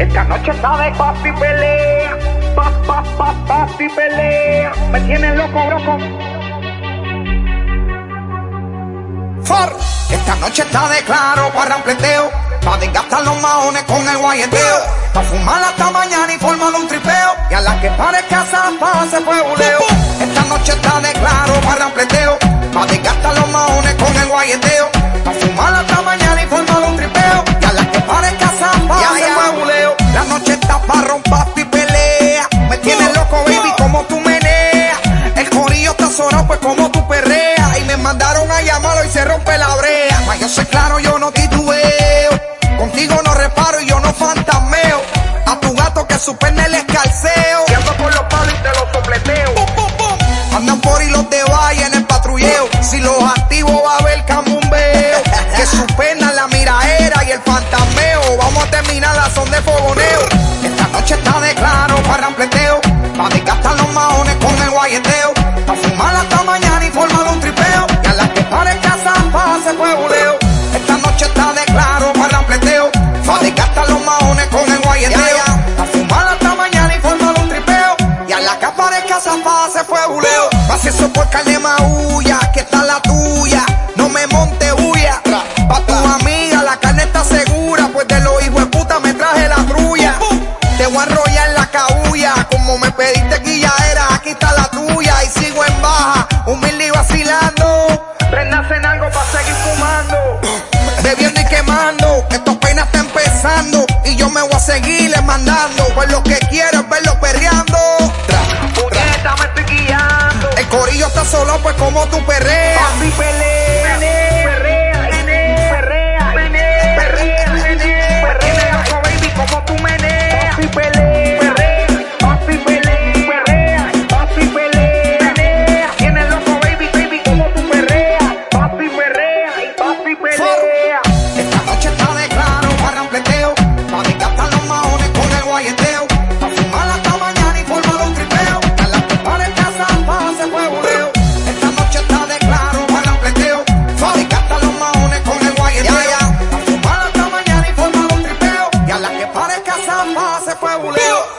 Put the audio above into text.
Esta noche de papi pelea, pa, pa, pa, papi pelea. Me tienen loco, loco. For. Esta noche está de claro para rampleteo, pa' desgastar los maones con el guayeteo, pa' fumar hasta mañana y formar un tripeo, y a la que parezca zapa se fue buleo. Esta noche está de claro para rampleteo, pa' desgastar los maones con el guayeteo, pa' fumar hasta mañana y formar un tripeo, y a la que parezca zapa y me mandaron a llamarlo y se rompe la brea. Ma yo sé claro, yo no titubeo, contigo no reparo y yo no fantasmeo, a tu gato que su pene le escalceo. Y ando por los palos y te los sopleteo. Pum, pum, pum. Andan por y los de valle en el patrulleo. Si los activos va a haber camumbeo. Que su pena la miraera y el fantasmeo. Vamos a terminar la son de fogoneo. Zapa se fue buleo. Pase eso por carne maulla, que está la tuya. No me monte huya. Pa' tu amiga, la carne está segura. Pues de los hijos de puta me traje la trulla. Te voy a enrollar la cabulla. Como me pediste guillaera, aquí está la tuya. Y sigo en baja, humilde y vacilando. Prendas en algo para seguir fumando. Bebiendo y quemando, esto apenas está empezando. Y yo me voy a seguirle mandando. Pues lo que solo, pues como tú perreas. Papi pelea. essa qual é o leão?